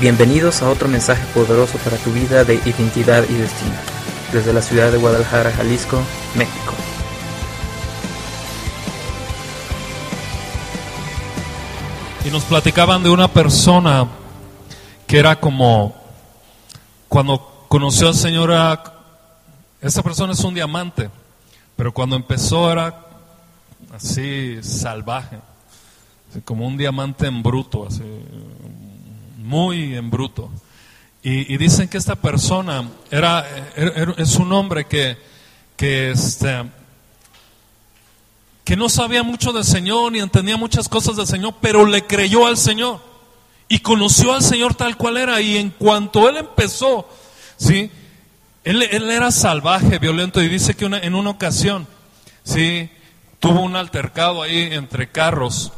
Bienvenidos a otro mensaje poderoso para tu vida de identidad y destino, desde la ciudad de Guadalajara, Jalisco, México. Y nos platicaban de una persona que era como cuando conoció al Señor, esa persona es un diamante, pero cuando empezó era así salvaje, como un diamante en bruto, así, muy en bruto. Y, dicen que esta persona era, era- era- es un hombre que, que, este, que no sabía mucho del Señor ni entendía muchas cosas del Señor, pero le creyó al Señor y conoció al Señor tal cual era. Y en cuanto él empezó, ¿sí? Él, él era salvaje, violento, y dice que en una ocasión, ¿sí? Tuvo un altercado ahí entre carros.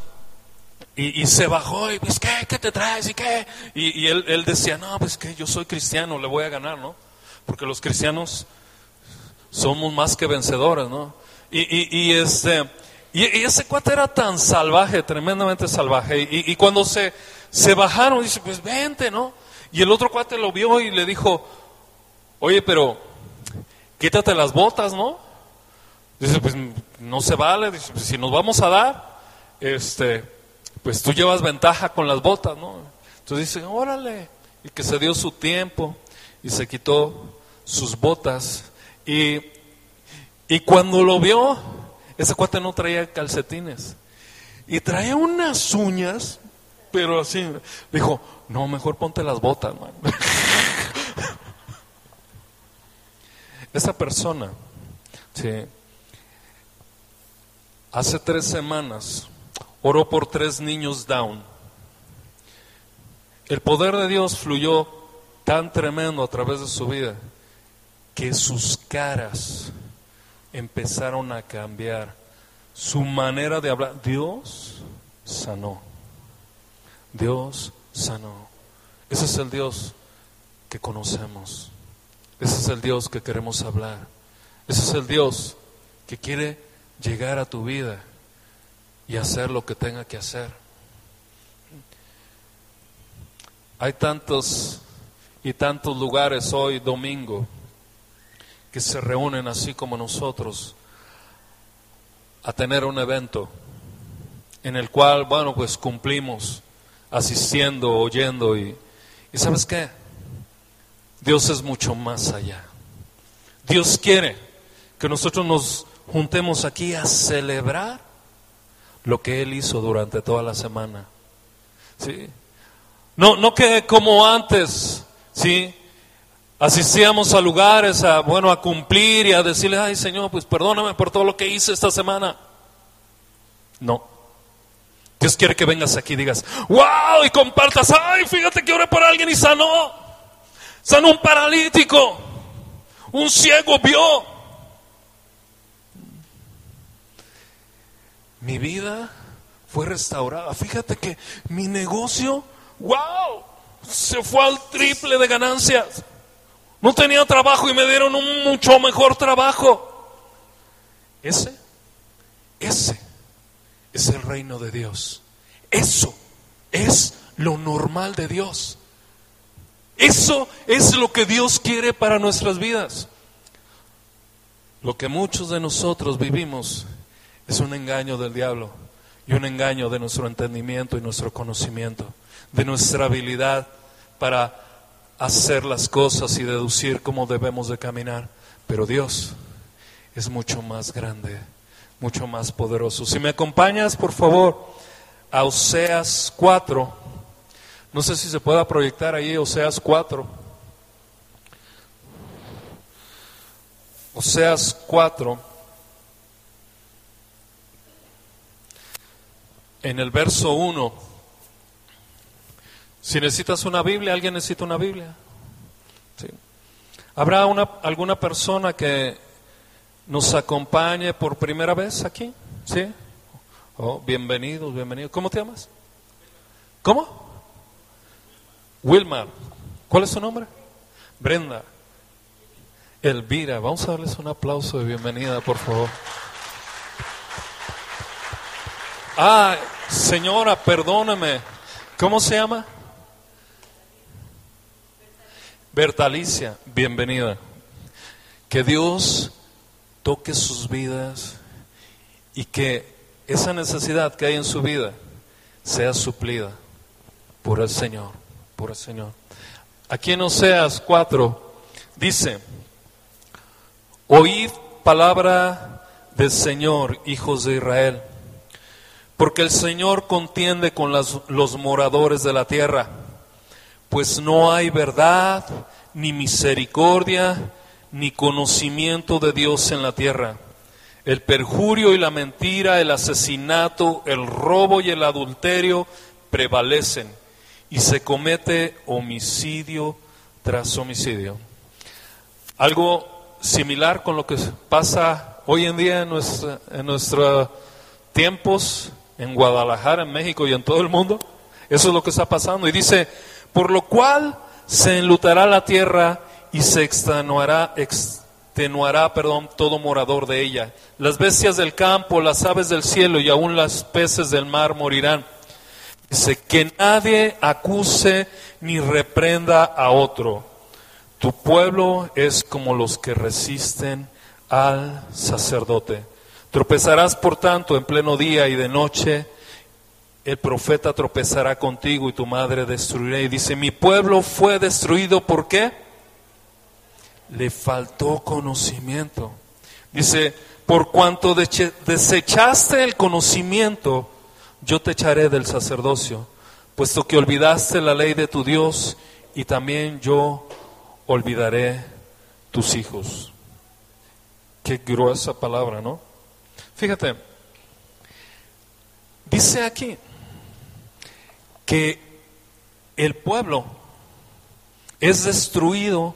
Y, se bajó y pues, ¿qué? ¿Qué te traes? ¿Y qué? Y, él, él decía, no, pues que yo soy cristiano, le voy a ganar, ¿no? Porque los cristianos somos más que vencedores, ¿no? Y, y, este, y, ese cuate era tan salvaje, tremendamente salvaje. Y, y cuando se, se bajaron, dice, pues vente, ¿no? Y el otro cuate lo vio y le dijo, oye, pero quítate las botas, ¿no? Dice, pues no se vale, dice, pues, si nos vamos a dar, este, pues tú llevas ventaja con las botas, ¿no? Entonces dice, órale, y que se dio su tiempo y se quitó sus botas y, y cuando lo vio, ese cuate no traía calcetines y traía unas uñas, pero así, dijo, no, mejor ponte las botas, man. Esa persona, sí, hace tres semanas oró por tres niños down. El poder de Dios fluyó tan tremendo a través de su vida que sus caras empezaron a cambiar, su manera de hablar. Dios sanó. Dios sanó. Ese es el Dios que conocemos. Ese es el Dios que queremos hablar. Ese es el Dios que quiere llegar a tu vida y hacer lo que tenga que hacer. Hay tantos y tantos lugares hoy domingo que se reúnen así como nosotros a tener un evento en el cual, bueno, pues cumplimos asistiendo, oyendo y, y ¿sabes qué? Dios es mucho más allá. Dios quiere que nosotros nos juntemos aquí a celebrar lo que Él hizo durante toda la semana. ¿Sí? No, no que como antes, ¿sí? Asistíamos a lugares a, bueno, a cumplir y a decirle, ay Señor, pues perdóname por todo lo que hice esta semana. No. Dios quiere que vengas aquí y digas, wow, y compartas, ay, fíjate que oré por alguien y sanó. Sanó un paralítico. Un ciego vio. Mi vida fue restaurada. Fíjate que mi negocio, wow, se fue al triple de ganancias. No tenía trabajo y me dieron un mucho mejor trabajo. Ese, ese es el reino de Dios. Eso es lo normal de Dios. Eso es lo que Dios quiere para nuestras vidas. Lo que muchos de nosotros vivimos es un engaño del diablo y un engaño de nuestro entendimiento y nuestro conocimiento, de nuestra habilidad para hacer las cosas y deducir cómo debemos de caminar. Pero Dios es mucho más grande, mucho más poderoso. Si me acompañas, por favor, a Oseas 4. No sé si se pueda proyectar ahí Oseas 4. Oseas 4. En el verso 1. Si necesitas una Biblia, ¿alguien necesita una Biblia? ¿Habrá una, alguna persona que nos acompañe por primera vez aquí? ¿Sí? Oh, bienvenidos, bienvenidos. ¿Cómo te llamas? ¿Cómo? Wilmar. ¿Cuál es su nombre? Brenda. Elvira. Vamos a darles un aplauso de bienvenida, por favor. Ah, señora, perdóneme. ¿Cómo se llama? Bertalicia, bienvenida. Que Dios toque sus vidas y que esa necesidad que hay en su vida sea suplida por el Señor, por el Señor. Aquí en Oseas 4 dice, oíd palabra del Señor, hijos de Israel, porque el Señor contiende con los moradores de la tierra, pues no hay verdad, ni misericordia, ni conocimiento de Dios en la tierra. El perjurio y la mentira, el asesinato, el robo y el adulterio prevalecen y se comete homicidio tras homicidio. Algo similar con lo que pasa hoy en día en, en nuestros tiempos en Guadalajara, en México y en todo el mundo. Eso es lo que está pasando. Y dice, por lo cual se enlutará la tierra y se extenuará, extenuará perdón, todo morador de ella. Las bestias del campo, las aves del cielo y aún las peces del mar morirán. Dice, que nadie acuse ni reprenda a otro. Tu pueblo es como los que resisten al sacerdote. Tropezarás, por tanto, en pleno día y de noche. El profeta tropezará contigo y tu madre destruirá. Y dice, mi pueblo fue destruido, ¿por qué? Le faltó conocimiento. Dice, por cuanto desechaste el conocimiento, yo te echaré del sacerdocio, puesto que olvidaste la ley de tu Dios y también yo olvidaré tus hijos. Qué gruesa palabra, ¿no? Fíjate, dice aquí que el pueblo es destruido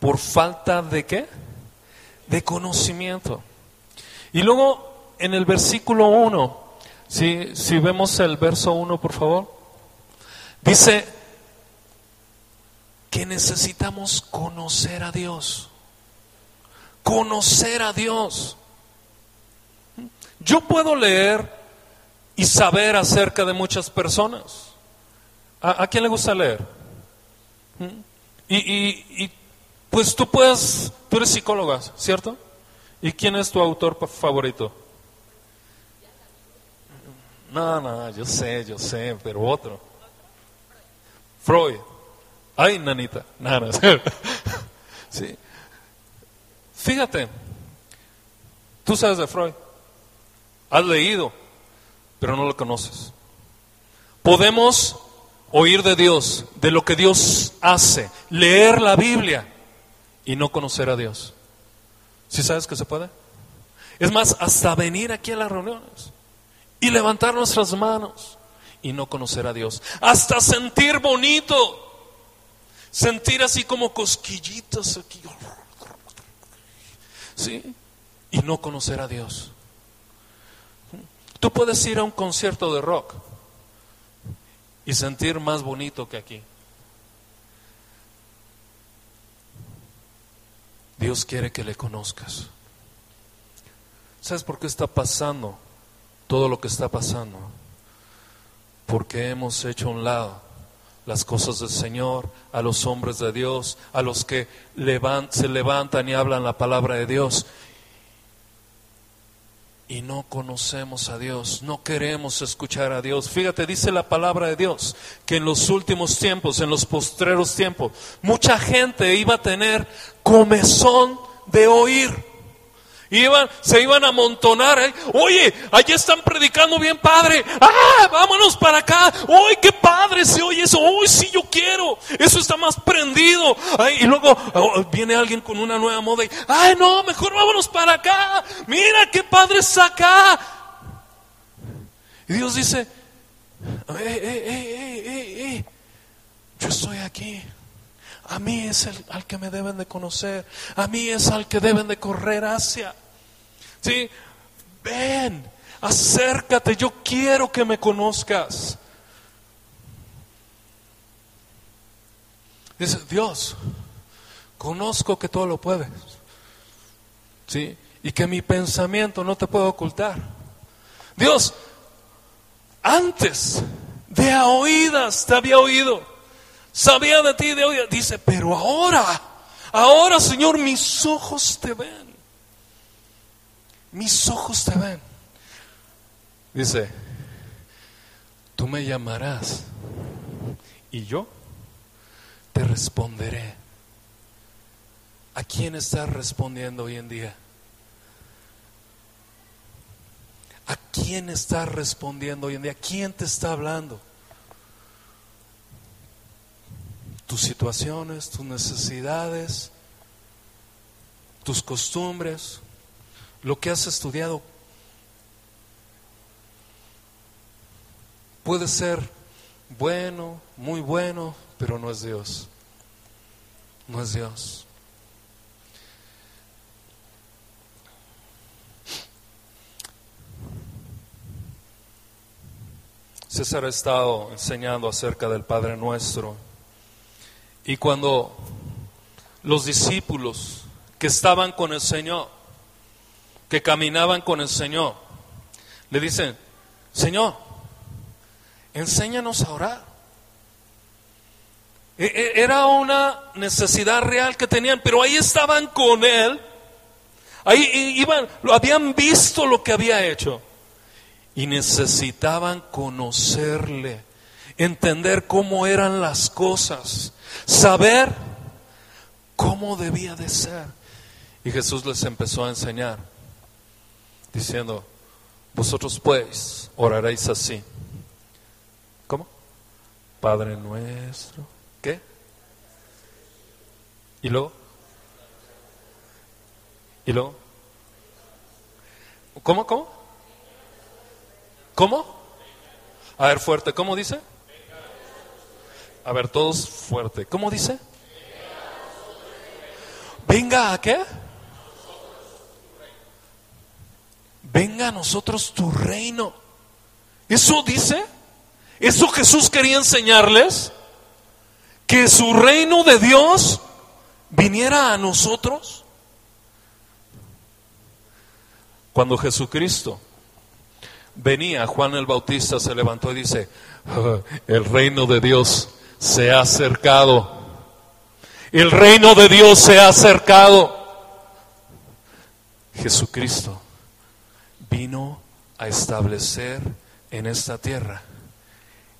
por falta de qué? De conocimiento. Y luego en el versículo 1, si, si vemos el verso 1, por favor, dice que necesitamos conocer a Dios. Conocer a Dios. Yo puedo leer y saber acerca de muchas personas. ¿A, quién le gusta leer? ¿Mm? Y, pues tú puedes, tú eres psicóloga, ¿cierto? ¿Y quién es tu autor favorito? No, no, yo sé, yo sé, pero otro. Freud. Ay, nanita. Nada. sí. Fíjate, tú sabes de Freud. Has leído, pero no lo conoces. Podemos oír de Dios, de lo que Dios hace, leer la Biblia y no conocer a Dios. ¿Sí sabes que se puede? Es más, hasta venir aquí a las reuniones y levantar nuestras manos y no conocer a Dios. Hasta sentir bonito, sentir así como cosquillitas aquí. ¿Sí? Y no conocer a Dios. Tú puedes ir a un concierto de rock y sentir más bonito que aquí. Dios quiere que le conozcas. ¿Sabes por qué está pasando todo lo que está pasando? Porque hemos hecho a un lado las cosas del Señor, a los hombres de Dios, a los que se levantan y hablan la palabra de Dios y no conocemos a Dios, no queremos escuchar a Dios. Fíjate, dice la palabra de Dios que en los últimos tiempos, en los postreros tiempos, mucha gente iba a tener comezón de oír. Se iban a amontonar. ¿eh? Oye, allí están predicando bien padre. Ah, vámonos para acá. Oye, qué padre se oye eso. Oye, sí, yo quiero. Eso está más prendido. y luego oh, viene alguien con una nueva moda ay, no, mejor vámonos para acá. Mira qué padre está acá. Y Dios dice, yo estoy aquí. A mí es el al que me deben de conocer. A mí es al que deben de correr hacia. ¿Sí? Ven, acércate, yo quiero que me conozcas. Dice, Dios, conozco que todo lo puedes. ¿Sí? Y que mi pensamiento no te puede ocultar. Dios, antes de a oídas te había oído. Sabía de ti de hoy. Dice, pero ahora, ahora Señor, mis ojos te ven. Mis ojos te ven. Dice, tú me llamarás y yo te responderé. ¿A quién estás respondiendo hoy en día? ¿A quién estás respondiendo hoy en día? ¿Quién te está hablando? Tus situaciones, tus necesidades, tus costumbres, lo que has estudiado. Puede ser bueno, muy bueno, pero no es Dios. No es Dios. César ha estado enseñando acerca del Padre Nuestro. Y cuando los discípulos que estaban con el Señor, que caminaban con el Señor, le dicen, Señor, enséñanos a orar. E, e, era una necesidad real que tenían, pero ahí estaban con Él. Ahí iban, lo habían visto lo que había hecho y necesitaban conocerle, entender cómo eran las cosas, saber cómo debía de ser. Y Jesús les empezó a enseñar, diciendo, vosotros pues oraréis así. ¿Cómo? Padre nuestro. ¿Qué? ¿Y luego? ¿Y luego? ¿Cómo? ¿Cómo? ¿Cómo? A ver, fuerte, ¿cómo dice? A ver, todos fuerte. ¿Cómo dice? Venga a qué? Venga a nosotros tu reino. ¿Eso dice? ¿Eso Jesús quería enseñarles? Que su reino de Dios viniera a nosotros. Cuando Jesucristo venía, Juan el Bautista se levantó y dice, ah, el reino de Dios se ha acercado. El reino de Dios se ha acercado. Jesucristo vino a establecer en esta tierra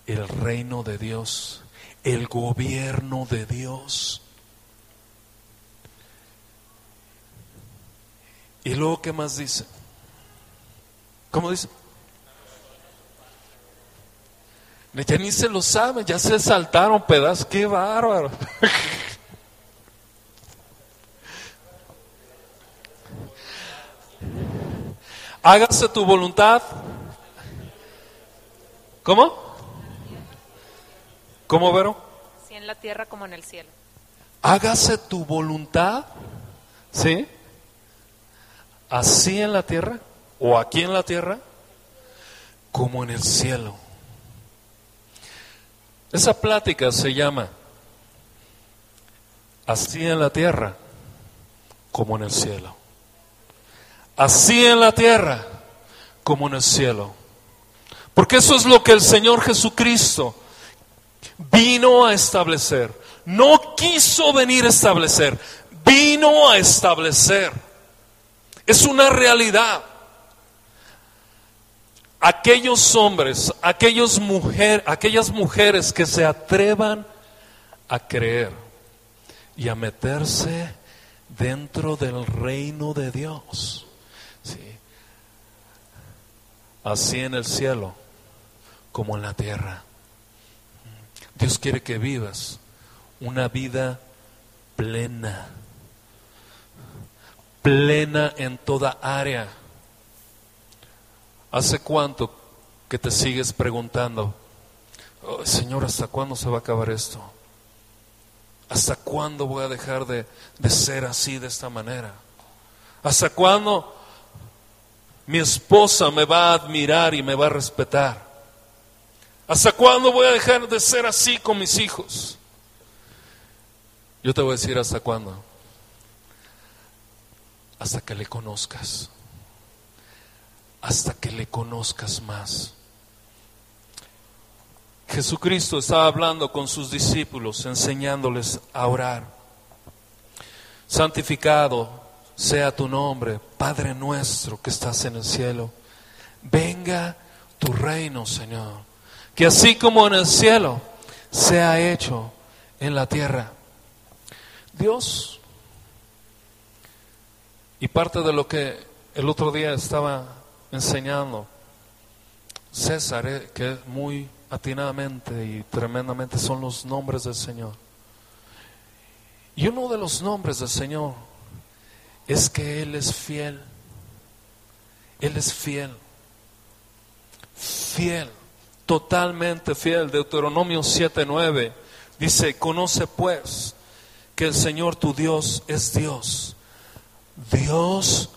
el reino de Dios, el gobierno de Dios. Y luego, ¿qué más dice? ¿Cómo dice? Ya ni se lo saben, ya se saltaron pedazos, qué bárbaro. Hágase tu voluntad. ¿Cómo? ¿Cómo, Vero? Sí, en la tierra como en el cielo. Hágase tu voluntad, ¿sí? Así en la tierra, o aquí en la tierra, como en el cielo. Esa plática se llama Así en la tierra como en el cielo. Así en la tierra como en el cielo. Porque eso es lo que el Señor Jesucristo vino a establecer. No quiso venir a establecer, vino a establecer. Es una realidad aquellos hombres, aquellos mujer, aquellas mujeres que se atrevan a creer y a meterse dentro del reino de Dios. Así en el cielo como en la tierra. Dios quiere que vivas una vida plena, plena en toda área ¿Hace cuánto que te sigues preguntando, Señor, ¿hasta cuándo se va a acabar esto? ¿Hasta cuándo voy a dejar de, de ser así, de esta manera? ¿Hasta cuándo mi esposa me va a admirar y me va a respetar? ¿Hasta cuándo voy a dejar de ser así con mis hijos? Yo te voy a decir hasta cuándo. Hasta que le conozcas hasta que le conozcas más. Jesucristo estaba hablando con sus discípulos, enseñándoles a orar. Santificado sea tu nombre, Padre nuestro que estás en el cielo. Venga tu reino, Señor. Que así como en el cielo, sea hecho en la tierra. Dios, y parte de lo que el otro día estaba enseñando César, eh, que muy atinadamente y tremendamente son los nombres del Señor. Y uno de los nombres del Señor es que Él es fiel. Él es fiel. Fiel, totalmente fiel. Deuteronomio 7:9 dice, conoce pues que el Señor tu Dios es Dios. Dios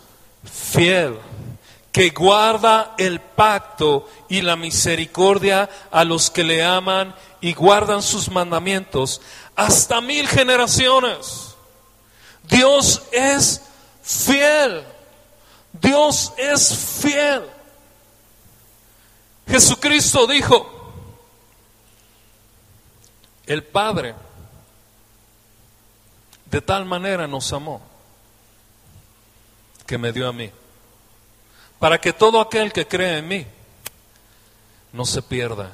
fiel que guarda el pacto y la misericordia a los que le aman y guardan sus mandamientos hasta mil generaciones. Dios es fiel. Dios es fiel. Jesucristo dijo, el Padre de tal manera nos amó que me dio a mí para que todo aquel que cree en mí no se pierda,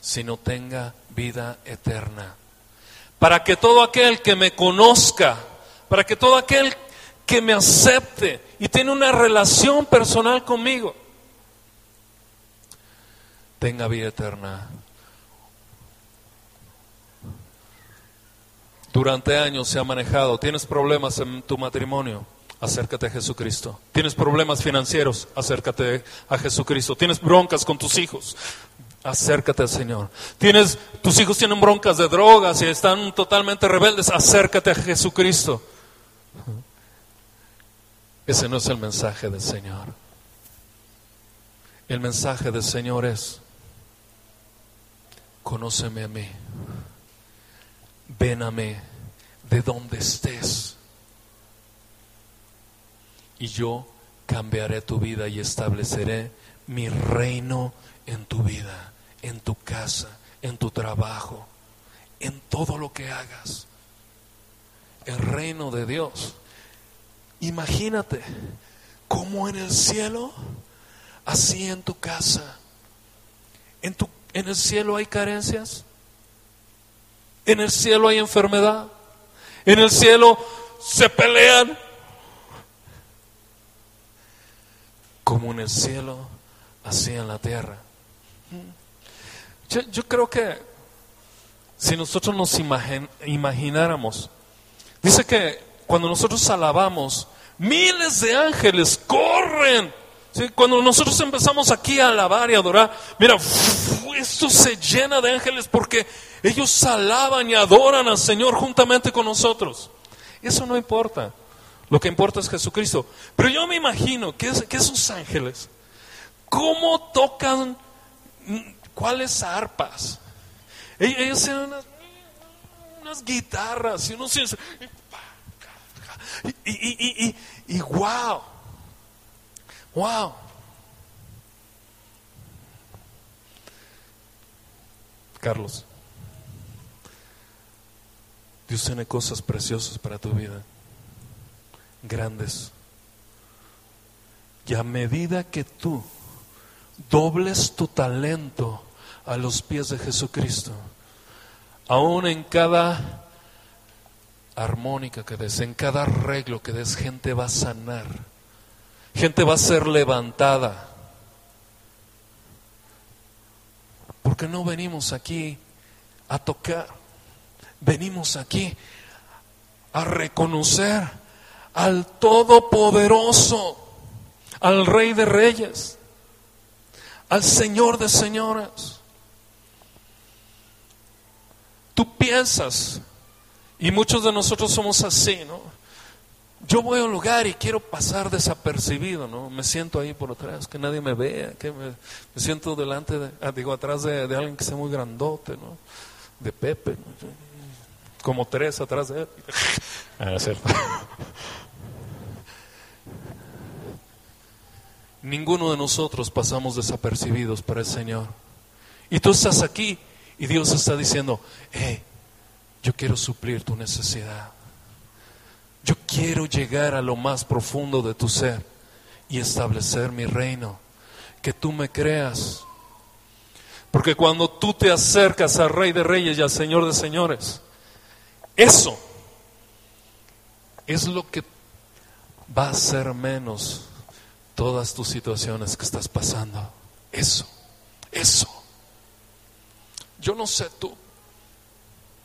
sino tenga vida eterna. Para que todo aquel que me conozca, para que todo aquel que me acepte y tiene una relación personal conmigo, tenga vida eterna. Durante años se ha manejado, tienes problemas en tu matrimonio, acércate a Jesucristo. Tienes problemas financieros, acércate a Jesucristo. Tienes broncas con tus hijos, acércate al Señor. Tienes, tus hijos tienen broncas de drogas y están totalmente rebeldes, acércate a Jesucristo. Ese no es el mensaje del Señor. El mensaje del Señor es, conóceme a mí, ven a mí, de donde estés y yo cambiaré tu vida y estableceré mi reino en tu vida, en tu casa, en tu trabajo, en todo lo que hagas. El reino de Dios. Imagínate como en el cielo, así en tu casa. En, tu, en el cielo hay carencias. En el cielo hay enfermedad. En el cielo se pelean como en el cielo, así en la tierra. Yo, creo que si nosotros nos imagináramos, dice que cuando nosotros alabamos, miles de ángeles corren. Cuando nosotros empezamos aquí a alabar y adorar, mira, esto se llena de ángeles porque ellos alaban y adoran al Señor juntamente con nosotros. Eso no importa. Lo que importa es Jesucristo. Pero yo me imagino que, esos ángeles, ¿cómo tocan cuáles arpas? Ellos tienen unas, unas, guitarras y unos... Y, y, y, y, wow, wow. Carlos, Dios tiene cosas preciosas para tu vida grandes. Y a medida que tú dobles tu talento a los pies de Jesucristo, aún en cada armónica que des, en cada arreglo que des, gente va a sanar, gente va a ser levantada. Porque no venimos aquí a tocar, venimos aquí a reconocer al Todopoderoso, al Rey de Reyes, al Señor de Señoras. Tú piensas, y muchos de nosotros somos así, ¿no? Yo voy a un lugar y quiero pasar desapercibido, ¿no? Me siento ahí por atrás, que nadie me vea, que me, siento delante, de, ah, digo, atrás de, alguien que sea muy grandote, ¿no? De Pepe, como tres atrás de él. Ah, cierto. Ninguno de nosotros pasamos desapercibidos para el Señor. Y tú estás aquí Y Dios está diciendo, hey, yo quiero suplir tu necesidad. Yo quiero llegar a lo más profundo de tu ser y establecer mi reino. Que tú me creas. Porque cuando tú te acercas al Rey de Reyes y al Señor de Señores, eso es lo que va a ser menos todas tus situaciones que estás pasando. Eso, eso. Yo no sé tú,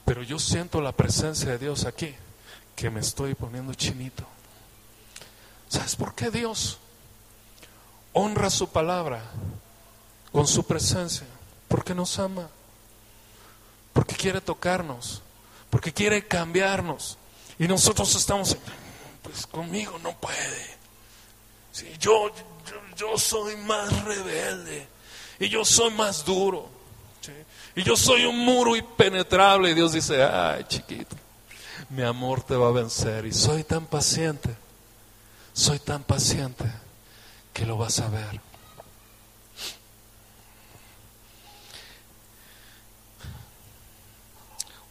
pero yo siento la presencia de Dios aquí, que me estoy poniendo chinito. ¿Sabes por qué Dios honra su palabra con su presencia? Porque nos ama, porque quiere tocarnos, porque quiere cambiarnos. Y nosotros estamos, pues conmigo no puede. Si yo, yo, yo, soy más rebelde y yo soy más duro. Y yo soy un muro impenetrable. Y Dios dice, ay chiquito, mi amor te va a vencer. Y soy tan paciente, soy tan paciente que lo vas a ver.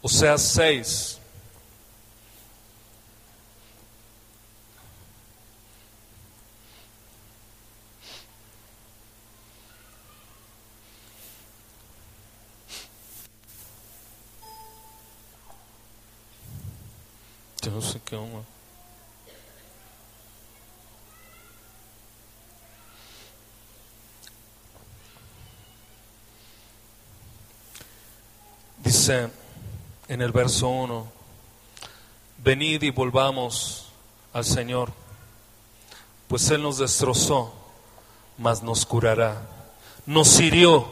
O sea, 6, Dice en el verso 1, venid y volvamos al Señor, pues Él nos destrozó, mas nos curará, nos hirió,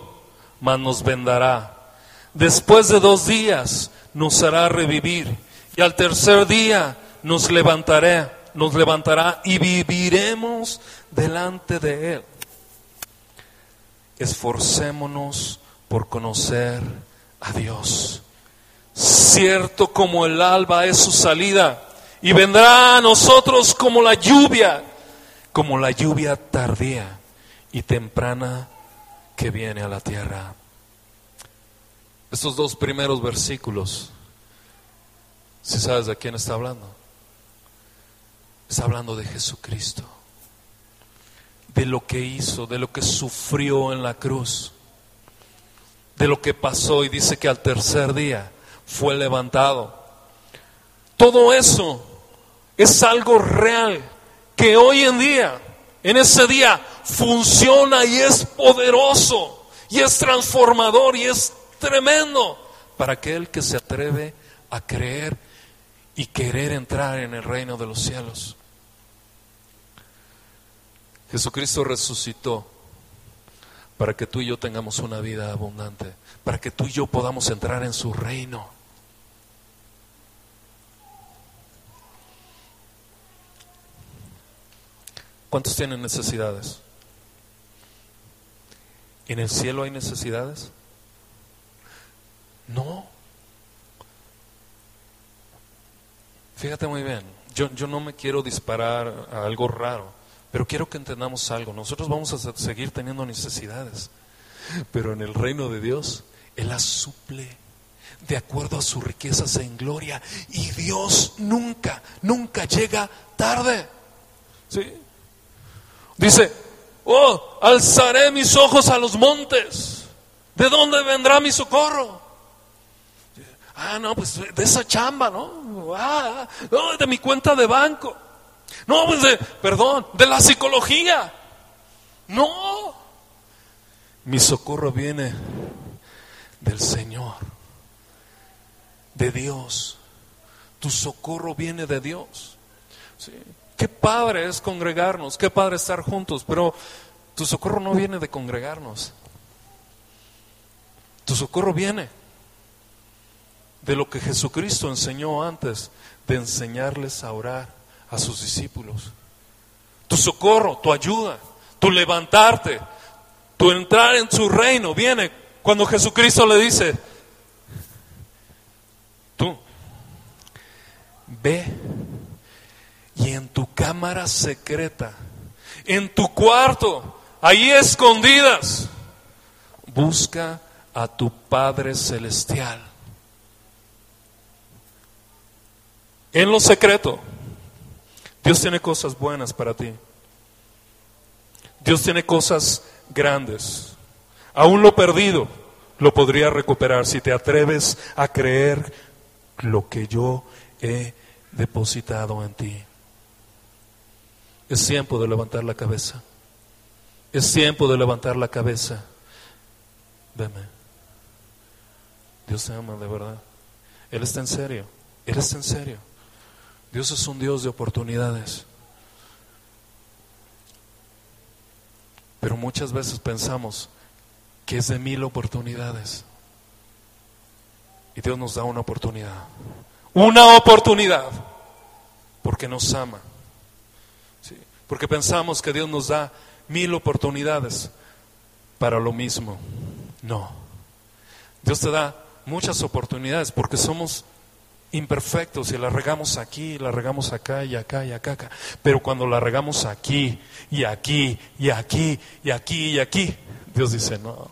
mas nos vendará, después de dos días nos hará revivir y al tercer día nos levantará, nos levantará y viviremos delante de Él. Esforcémonos por conocer a Dios. Cierto como el alba es su salida, y vendrá a nosotros como la lluvia, como la lluvia tardía y temprana que viene a la tierra. Estos dos primeros versículos, si sabes de quién está hablando, está hablando de Jesucristo, de lo que hizo, de lo que sufrió en la cruz, de lo que pasó y dice que al tercer día fue levantado. Todo eso es algo real que hoy en día, en ese día, funciona y es poderoso y es transformador y es tremendo para aquel que se atreve a creer y querer entrar en el reino de los cielos. Jesucristo resucitó para que tú y yo tengamos una vida abundante, para que tú y yo podamos entrar en su reino. ¿Cuántos tienen necesidades? ¿En el cielo hay necesidades? No. Fíjate muy bien, yo, yo no me quiero disparar a algo raro, pero quiero que entendamos algo. Nosotros vamos a seguir teniendo necesidades, pero en el reino de Dios, Él las suple de acuerdo a sus riquezas en gloria. Y Dios nunca, nunca llega tarde. ¿Sí? Dice, oh, alzaré mis ojos a los montes. ¿De dónde vendrá mi socorro? Ah, no, pues de esa chamba, ¿no? Ah, de mi cuenta de banco. No, pues de, perdón, de la psicología. No. Mi socorro viene del Señor, de Dios. Tu socorro viene de Dios. ¿sí? Qué padre es congregarnos, qué padre estar juntos, pero tu socorro no viene de congregarnos. Tu socorro viene de lo que Jesucristo enseñó antes de enseñarles a orar a sus discípulos. Tu socorro, tu ayuda, tu levantarte, tu entrar en su reino viene cuando Jesucristo le dice, tú, ve y en tu cámara secreta, en tu cuarto, ahí escondidas, busca a tu Padre Celestial. En lo secreto, Dios tiene cosas buenas para ti. Dios tiene cosas grandes. Aún lo perdido lo podría recuperar si te atreves a creer lo que yo he depositado en ti. Es tiempo de levantar la cabeza. Es tiempo de levantar la cabeza. Veme. Dios te ama de verdad. Él está en serio. Él está en serio. Dios es un Dios de oportunidades. Pero muchas veces pensamos que es de mil oportunidades. Y Dios nos da una oportunidad. Una oportunidad. Porque nos ama. Porque pensamos que Dios nos da mil oportunidades para lo mismo. No. Dios te da muchas oportunidades porque somos imperfectos y la regamos aquí, la regamos acá y acá y acá, acá. Pero cuando la regamos aquí y aquí y aquí y aquí y aquí, Dios dice, no,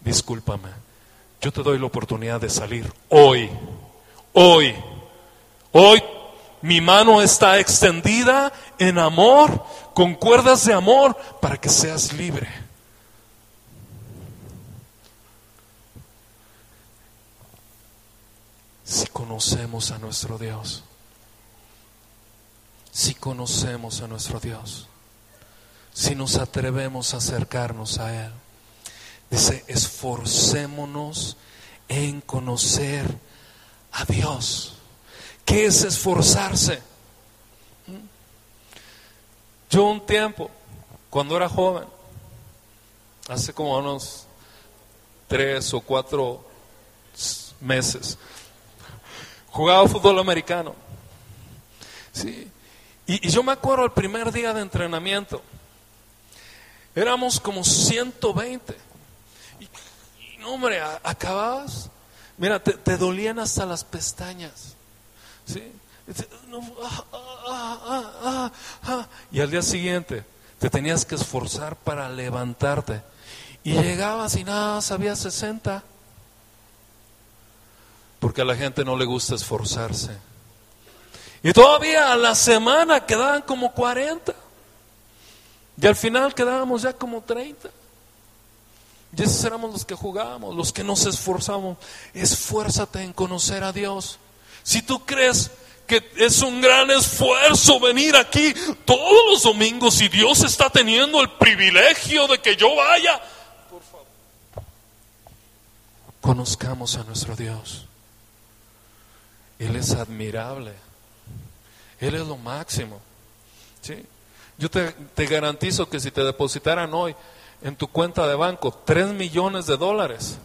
discúlpame, yo te doy la oportunidad de salir hoy, hoy, hoy mi mano está extendida en amor, con cuerdas de amor, para que seas libre. Si conocemos a nuestro Dios, si conocemos a nuestro Dios, si nos atrevemos a acercarnos a Él, dice, esforcémonos en conocer a Dios. ¿Qué es esforzarse? Yo un tiempo, cuando era joven, hace como unos tres o cuatro meses, jugaba fútbol americano. Sí. Y, yo me acuerdo el primer día de entrenamiento, éramos como 120. Y, no, hombre, acababas, mira, te, te dolían hasta las pestañas. ¿sí? Y al día siguiente te tenías que esforzar para levantarte. Y llegabas y nada, sabías 60. Porque a la gente no le gusta esforzarse. Y todavía a la semana quedaban como 40. Y al final quedábamos ya como 30. Y esos éramos los que jugábamos, los que nos esforzamos. Esfuérzate en conocer a Dios. Si tú crees que es un gran esfuerzo venir aquí todos los domingos y Dios está teniendo el privilegio de que yo vaya, por favor, conozcamos a nuestro Dios. Él es admirable. Él es lo máximo. ¿sí? Yo te, te garantizo que si te depositaran hoy en tu cuenta de banco 3 millones de dólares,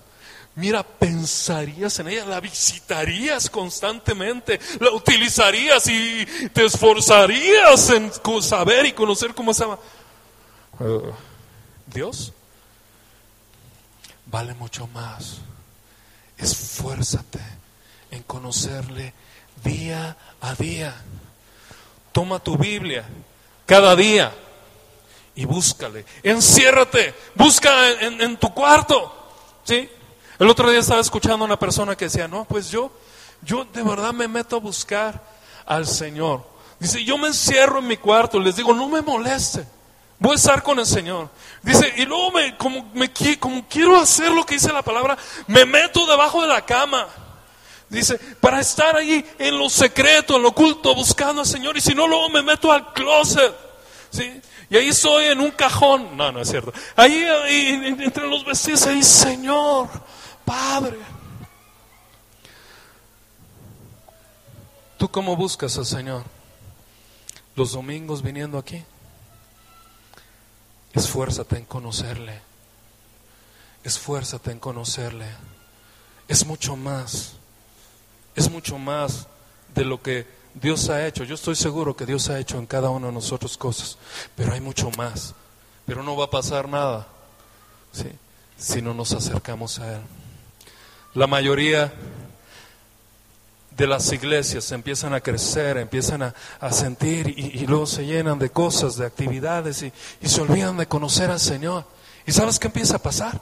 Mira, pensarías en ella, la visitarías constantemente, la utilizarías y te esforzarías en saber y conocer cómo estaba. Uh, Dios vale mucho más. Esfuérzate en conocerle día a día. Toma tu Biblia cada día y búscale. Enciérrate, busca en, tu cuarto. ¿Sí? El otro día estaba escuchando a una persona que decía, no, pues yo, yo de verdad me meto a buscar al Señor. Dice, yo me encierro en mi cuarto, les digo, no me moleste, voy a estar con el Señor. Dice, y luego me, como, me, como quiero hacer lo que dice la palabra, me meto debajo de la cama. Dice, para estar ahí en lo secreto, en lo oculto, buscando al Señor. Y si no, luego me meto al closet. ¿sí? Y ahí estoy en un cajón. No, no es cierto. Ahí, ahí entre los vestidos, ahí, Señor, Padre. ¿Tú cómo buscas al Señor? Los domingos viniendo aquí. Esfuérzate en conocerle. Esfuérzate en conocerle. Es mucho más. Es mucho más de lo que Dios ha hecho. Yo estoy seguro que Dios ha hecho en cada uno de nosotros cosas. Pero hay mucho más. Pero no va a pasar nada si no nos acercamos a Él. La mayoría de las iglesias empiezan a crecer, empiezan a, sentir y, luego se llenan de cosas, de actividades y se olvidan de conocer al Señor. ¿Y sabes qué empieza a pasar?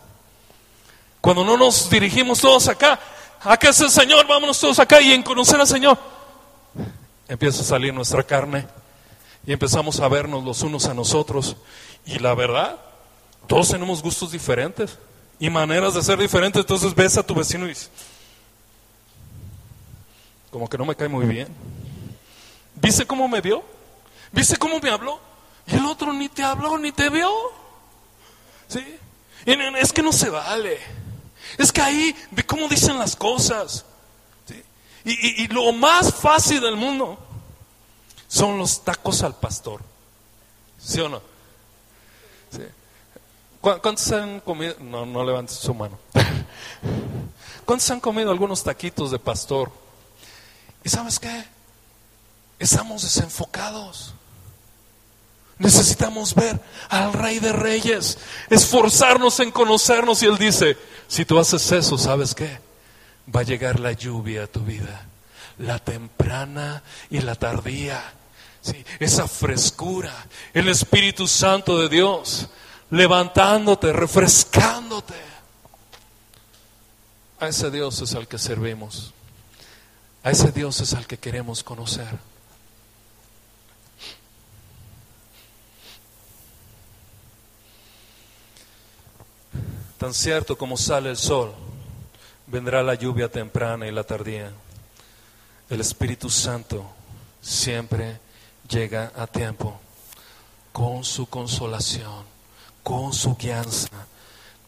Cuando no nos dirigimos todos acá, acá es el Señor, vámonos todos acá y en conocer al Señor, empieza a salir nuestra carne y empezamos a vernos los unos a nosotros. Y la verdad, todos tenemos gustos diferentes y maneras de ser diferentes. Entonces ves a tu vecino y dices, como que no me cae muy bien. ¿Viste cómo me vio? ¿Viste cómo me habló? Y el otro ni te habló ni te vio. ¿Sí? Es que no se vale. Es que ahí ve cómo dicen las cosas. ¿Sí? Y, y, lo más fácil del mundo son los tacos al pastor. ¿Sí o no? ¿Cuántos han comido? No, no levantes su mano. ¿Cuántos han comido algunos taquitos de pastor? ¿Y sabes qué? Estamos desenfocados. Necesitamos ver al Rey de Reyes, esforzarnos en conocernos y Él dice, si tú haces eso, ¿sabes qué? Va a llegar la lluvia a tu vida, la temprana y la tardía. Sí, esa frescura, el Espíritu Santo de Dios, levantándote, refrescándote. A ese Dios es al que servimos. A ese Dios es al que queremos conocer. Tan cierto como sale el sol, vendrá la lluvia temprana y la tardía. El Espíritu Santo siempre llega a tiempo con su consolación, con su guianza,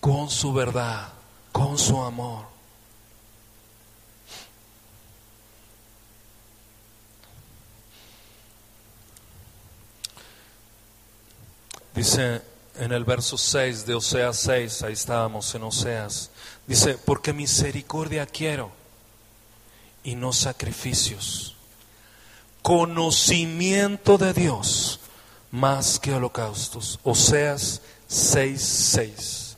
con su verdad, con su amor. Dice en el verso 6 de Oseas 6, ahí estábamos en Oseas, dice, porque misericordia quiero y no sacrificios, conocimiento de Dios más que holocaustos. Oseas 6, 6.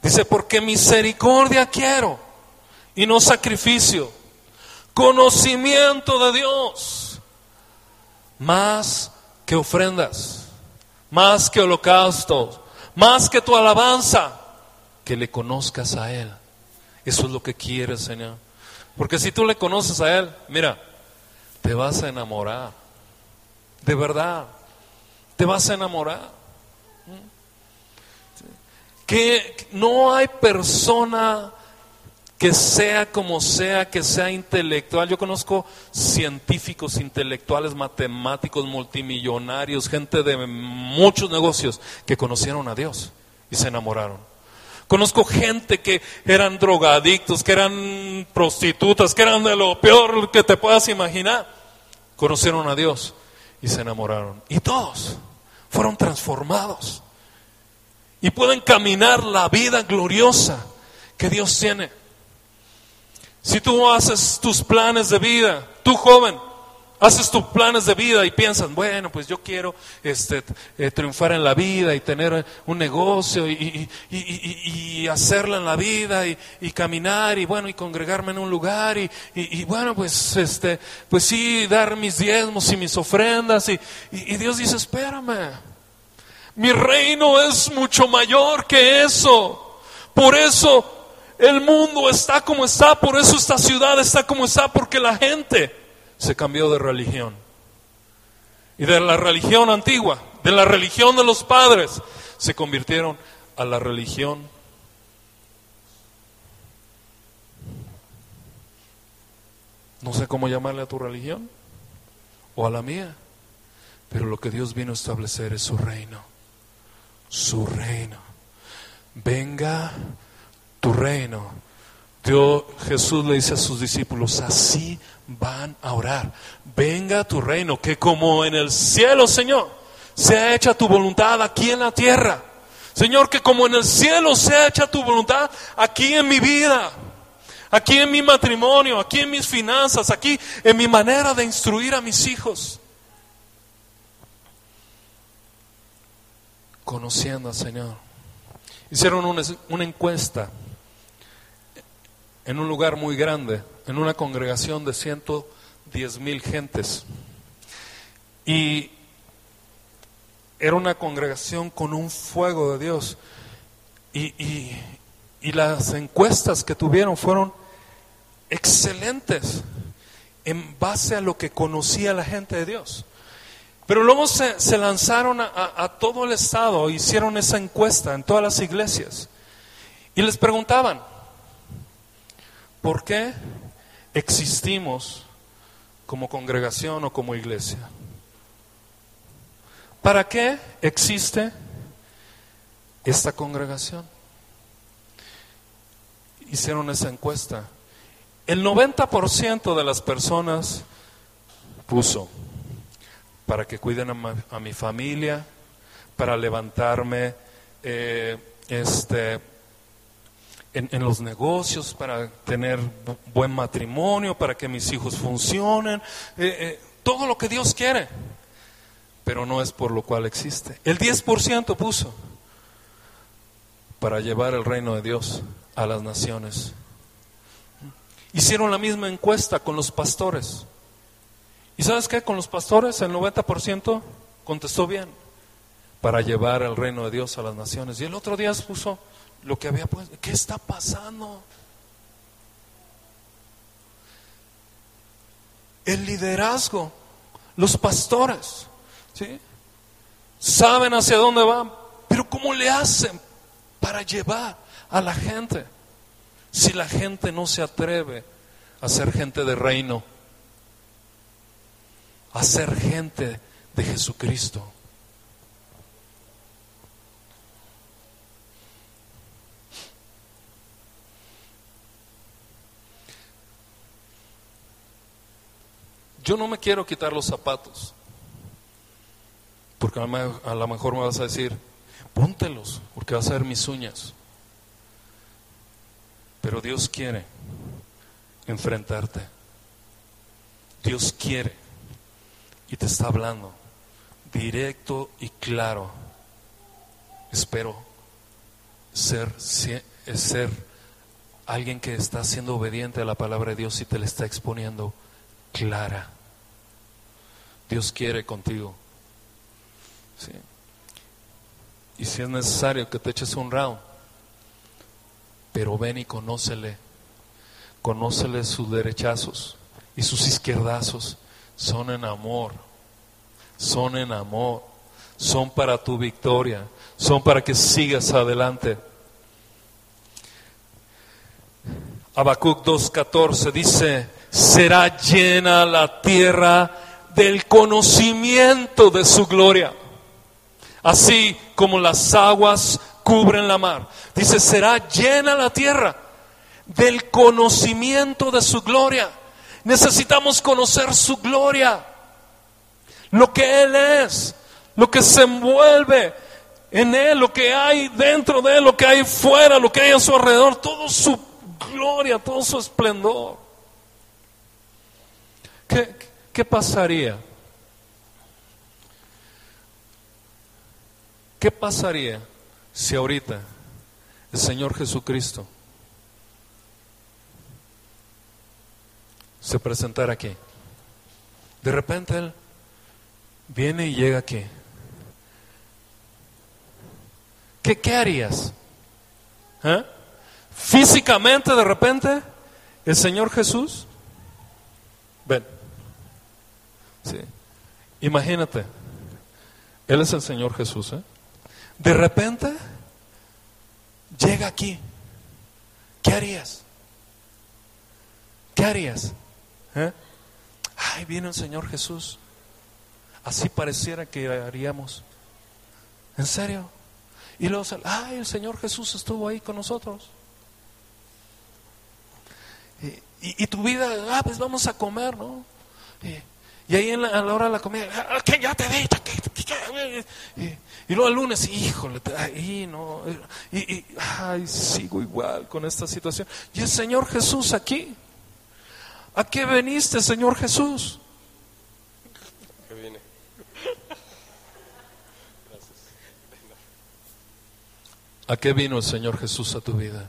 Dice, porque misericordia quiero y no sacrificio, conocimiento de Dios más que ofrendas más que holocaustos, más que tu alabanza, que le conozcas a Él. Eso es lo que quiere, Señor. Porque si tú le conoces a Él, mira, te vas a enamorar. De verdad, te vas a enamorar. Que no hay persona que sea como sea, que sea intelectual. Yo conozco científicos, intelectuales, matemáticos, multimillonarios, gente de muchos negocios que conocieron a Dios y se enamoraron. Conozco gente que eran drogadictos, que eran prostitutas, que eran de lo peor que te puedas imaginar. Conocieron a Dios y se enamoraron. Y todos fueron transformados. Y pueden caminar la vida gloriosa que Dios tiene. Si tú haces tus planes de vida, tú joven, haces tus planes de vida y piensas, bueno, pues yo quiero este, eh, triunfar en la vida y tener un negocio y, y, hacerla en la vida y, caminar y bueno, y congregarme en un lugar y, bueno, pues, este, pues sí, dar mis diezmos y mis ofrendas y, Dios dice, espérame, mi reino es mucho mayor que eso. Por eso el mundo está como está, por eso esta ciudad está como está, porque la gente se cambió de religión. Y de la religión antigua, de la religión de los padres, se convirtieron a la religión no sé cómo llamarle a tu religión o a la mía, pero lo que Dios vino a establecer es su reino, su reino. Venga tu reino. Dios, Jesús le dice a sus discípulos, así van a orar. Venga tu reino, que como en el cielo, Señor, sea hecha tu voluntad aquí en la tierra. Señor, que como en el cielo sea hecha tu voluntad aquí en mi vida, aquí en mi matrimonio, aquí en mis finanzas, aquí en mi manera de instruir a mis hijos. Conociendo al Señor. Hicieron una, una encuesta en un lugar muy grande, en una congregación de 110 mil gentes. Y era una congregación con un fuego de Dios. Y, y las encuestas que tuvieron fueron excelentes en base a lo que conocía la gente de Dios. Pero luego se, se lanzaron a- a todo el estado, hicieron esa encuesta en todas las iglesias y les preguntaban, ¿por qué existimos como congregación o como iglesia? ¿Para qué existe esta congregación? Hicieron esa encuesta. El 90% de las personas puso para que cuiden a, mi familia, para levantarme eh, este, en, los negocios, para tener bu- buen matrimonio, para que mis hijos funcionen, eh, eh, todo lo que Dios quiere, pero no es por lo cual existe. El 10% puso para llevar el reino de Dios a las naciones. Hicieron la misma encuesta con los pastores. ¿Y sabes qué? Con los pastores el 90% contestó bien para llevar el reino de Dios a las naciones. Y el otro día puso lo que había puesto. ¿Qué está pasando? El liderazgo, los pastores, ¿sí? Saben hacia dónde van, pero ¿cómo le hacen para llevar a la gente? Si la gente no se atreve a ser gente de reino a ser gente de Jesucristo. Yo no me quiero quitar los zapatos, porque a lo mejor me vas a decir, póntelos, porque vas a ver mis uñas. Pero Dios quiere enfrentarte. Dios quiere y te está hablando directo y claro. Espero ser, sie- ser alguien que está siendo obediente a la palabra de Dios y te la está exponiendo clara. Dios quiere contigo. Sí. Y si es necesario que te eches un round, pero ven y conócele, conócele sus derechazos y sus izquierdazos son en amor, son en amor, son para tu victoria, son para que sigas adelante. Habacuc 2.14 dice, será llena la tierra del conocimiento de su gloria, así como las aguas cubren la mar. Dice, será llena la tierra del conocimiento de su gloria. Necesitamos conocer su gloria, lo que Él es, lo que se envuelve en Él, lo que hay dentro de Él, lo que hay fuera, lo que hay a su alrededor, todo su gloria, todo su esplendor. ¿Qué, qué pasaría? ¿Qué pasaría si ahorita el Señor Jesucristo se presentara aquí? De repente Él viene y llega aquí. ¿Qué, qué harías? ¿Eh? Físicamente de repente el Señor Jesús, ven, sí, imagínate, Él es el Señor Jesús, ¿eh? De repente llega aquí, ¿qué harías? ¿Qué harías? ¿Eh? Ay, viene el Señor Jesús. Así pareciera que haríamos. ¿En serio? Y luego, ay, el Señor Jesús estuvo ahí con nosotros. Y, tu vida, ah, pues vamos a comer, ¿no? Y ahí en la- a la hora de la comida, ah, que ya te que- que- y, y luego el lunes, híjole, ahí no, y, y, ay, sigo igual con esta situación. Y el Señor Jesús aquí, ¿a qué veniste, Señor Jesús? que viene. ¿A qué vino el Señor Jesús a tu vida?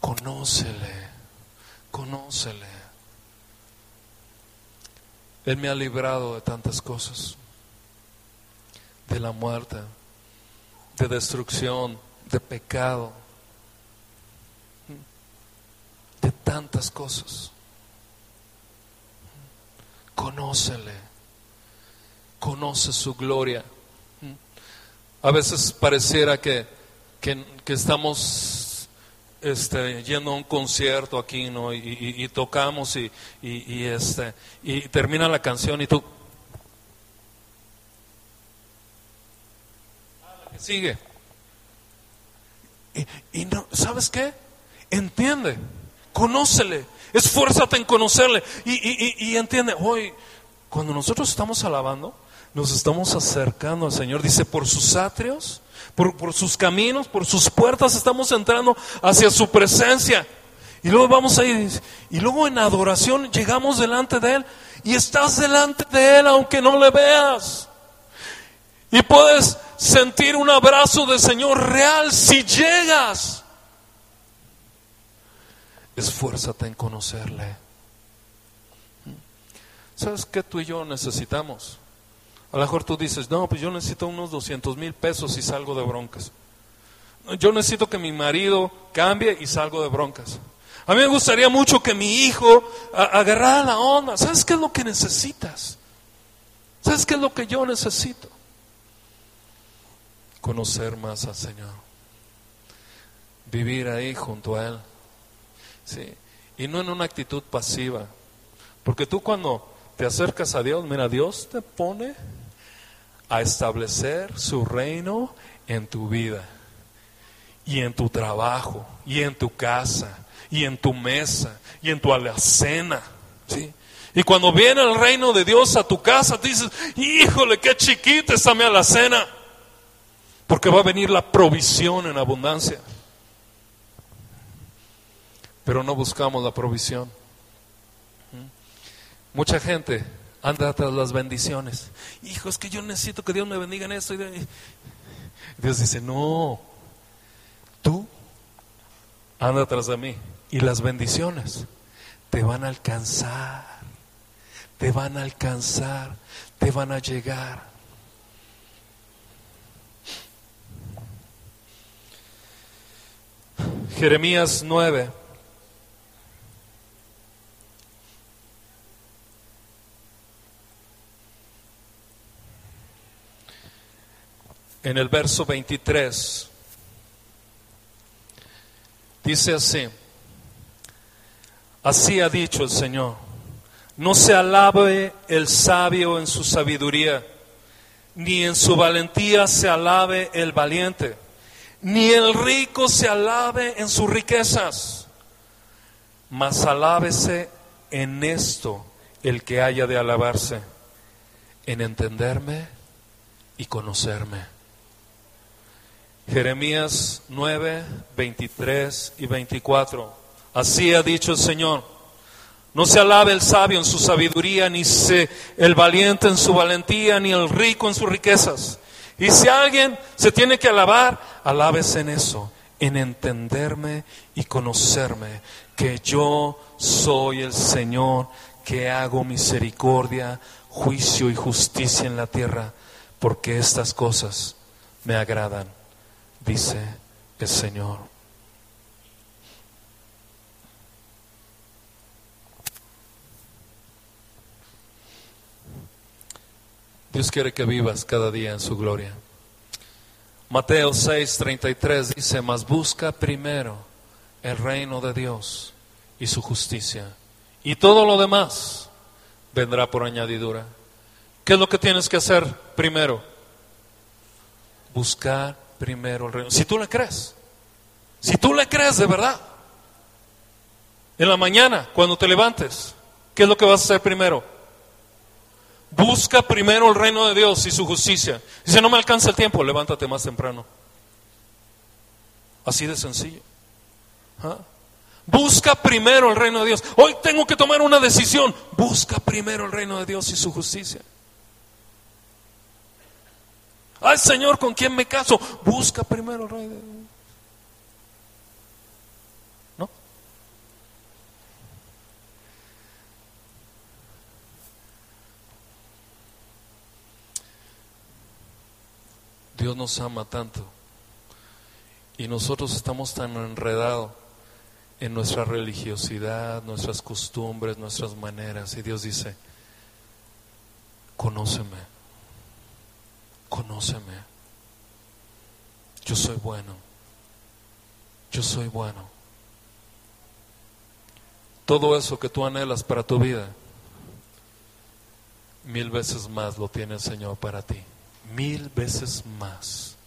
Conócele, conócele. Él me ha librado de tantas cosas, de la muerte, de destrucción, de pecado, de tantas cosas. Conócele, conoce su gloria. A veces pareciera que, que, que estamos este, yendo a un concierto aquí, ¿no? Y, tocamos y, y, este, y termina la canción y tú... Ah, sigue. Y, no, ¿sabes qué? Entiende, conócele, esfuérzate en conocerle y entiende, hoy, cuando nosotros estamos alabando, nos estamos acercando al Señor, dice, por sus atrios, por, sus caminos, por sus puertas, estamos entrando hacia su presencia. Y luego vamos ahí, y luego en adoración llegamos delante de Él, y estás delante de Él aunque no le veas. Y puedes sentir un abrazo del Señor real si llegas. Esfuérzate en conocerle. ¿Sabes qué tú y yo necesitamos? A lo mejor tú dices, no, pues yo necesito unos 200 mil pesos y salgo de broncas. Yo necesito que mi marido cambie y salgo de broncas. A mí me gustaría mucho que mi hijo agarrara la onda. ¿Sabes qué es lo que necesitas? ¿Sabes qué es lo que yo necesito? Conocer más al Señor. Vivir ahí junto a Él. Sí. Y no en una actitud pasiva. Porque tú cuando te acercas a Dios, mira, Dios te pone a establecer su reino en tu vida. Y en tu trabajo, y en tu casa, y en tu mesa, y en tu alacena. ¿sí? Y cuando viene el reino de Dios a tu casa, tú dices, híjole, qué chiquita está mi alacena. Porque va a venir la provisión en abundancia. Pero no buscamos la provisión. Mucha gente anda tras las bendiciones. Hijo, es que yo necesito que Dios me bendiga en esto. Dios dice, no, tú anda tras de mí. Y las bendiciones te van a alcanzar, te van a alcanzar, te van a llegar. Jeremías 9. En el verso 23 dice así, así ha dicho el Señor, no se alabe el sabio en su sabiduría, ni en su valentía se alabe el valiente, ni el rico se alabe en sus riquezas, mas alábese en esto el que haya de alabarse, en entenderme y conocerme. Jeremías 9, 23 y 24. Así ha dicho el Señor. No se alabe el sabio en su sabiduría, ni se, el valiente en su valentía, ni el rico en sus riquezas. Y si alguien se tiene que alabar, alábese en eso, en entenderme y conocerme, que yo soy el Señor, que hago misericordia, juicio y justicia en la tierra, porque estas cosas me agradan, dice el Señor. Dios quiere que vivas cada día en su gloria. Mateo 6:33 dice, mas busca primero el reino de Dios y su justicia, y todo lo demás vendrá por añadidura. ¿Qué es lo que tienes que hacer primero? Buscar primero el reino. Si tú le crees, si tú le crees de verdad, en la mañana, cuando te levantes, ¿qué es lo que vas a hacer primero? Busca primero el reino de Dios y su justicia. Dice, no me alcanza el tiempo, levántate más temprano. Así de sencillo. ¿Ah? Busca primero el reino de Dios. Hoy tengo que tomar una decisión. Busca primero el reino de Dios y su justicia. Ay Señor, ¿con quién me caso? Busca primero el reino de Dios. ¿No? Dios nos ama tanto Y nosotros estamos tan enredados en nuestra religiosidad, nuestras costumbres, nuestras maneras. Y Dios dice, conóceme, conóceme. Yo soy bueno, yo soy bueno. Todo eso que tú anhelas para tu vida, mil veces más lo tiene el Señor para ti. Mil veces más.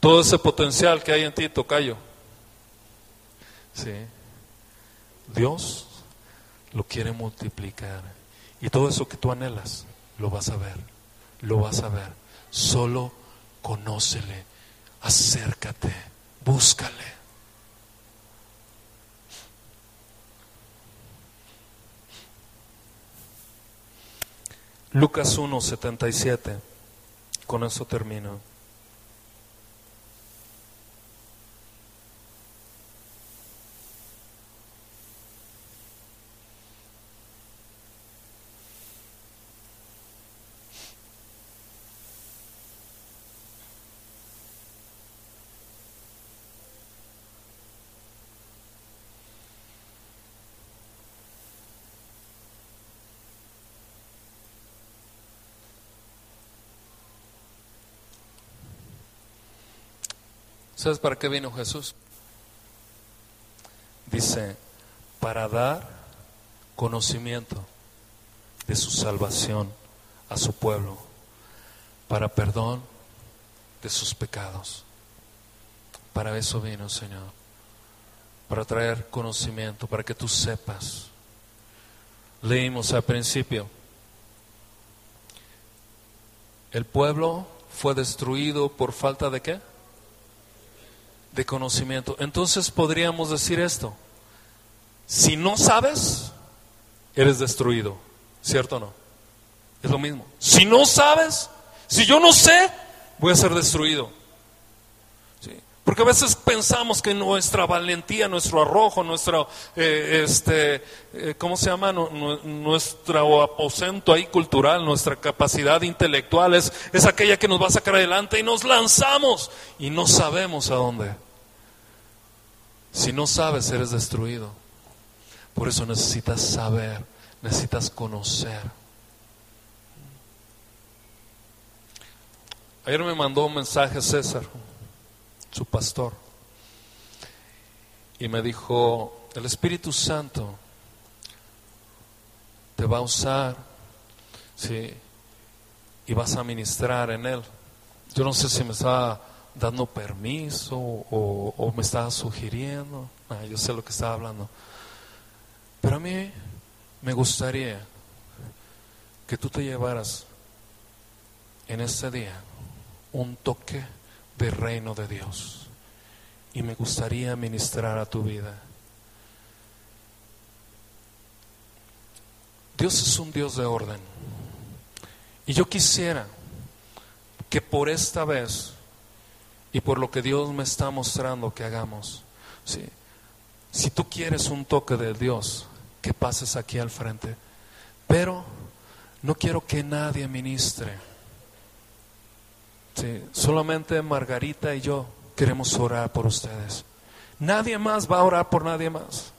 todo ese potencial que hay en ti, tocayo. Sí. Dios lo quiere multiplicar. Y todo eso que tú anhelas, lo vas a ver. Lo vas a ver. Solo conócele, acércate, búscale. Lucas 1:77. Con eso termino. ¿Sabes para qué vino Jesús? Dice, para dar conocimiento de su salvación a su pueblo, para perdón de sus pecados. Para eso vino, Señor, para traer conocimiento, para que tú sepas. Leímos al principio, el pueblo fue destruido por falta de qué? De conocimiento. Entonces podríamos decir esto, si no sabes, eres destruido, ¿cierto o no? Es lo mismo. Si no sabes, si yo no sé, voy a ser destruido. Porque a veces pensamos que nuestra valentía, nuestro arrojo, nuestro, eh, este, eh, ¿cómo se llama? nuestro aposento ahí cultural, nuestra capacidad intelectual es, es aquella que nos va a sacar adelante y nos lanzamos y no sabemos a dónde. Si no sabes, eres destruido. Por eso necesitas saber, necesitas conocer. Ayer me mandó un mensaje César, su pastor, y me dijo, el Espíritu Santo te va a usar, ¿sí? Y vas a ministrar en él. Yo no sé si me está dando permiso o, me estaba sugiriendo. Ah, yo sé lo que estaba hablando. Pero a mí me gustaría que tú te llevaras en este día un toque de reino de Dios. Y me gustaría ministrar a tu vida. Dios es un Dios de orden. Y yo quisiera que por esta vez y por lo que Dios me está mostrando que hagamos. Si tú quieres un toque de Dios, que pases aquí al frente. Pero no quiero que nadie ministre. ¿Sí? Solamente Margarita y yo queremos orar por ustedes. Nadie más va a orar por nadie más.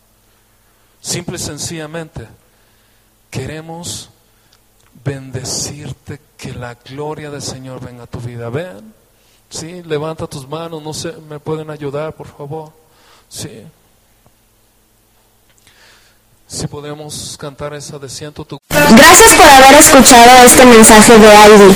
Simple y sencillamente queremos bendecirte, que la gloria del Señor venga a tu vida. Vean, Sí, levanta tus manos, no sé, me pueden ayudar, por favor. Sí. Si podemos cantar esa de ciento tu... Gracias por haber escuchado este mensaje de ID,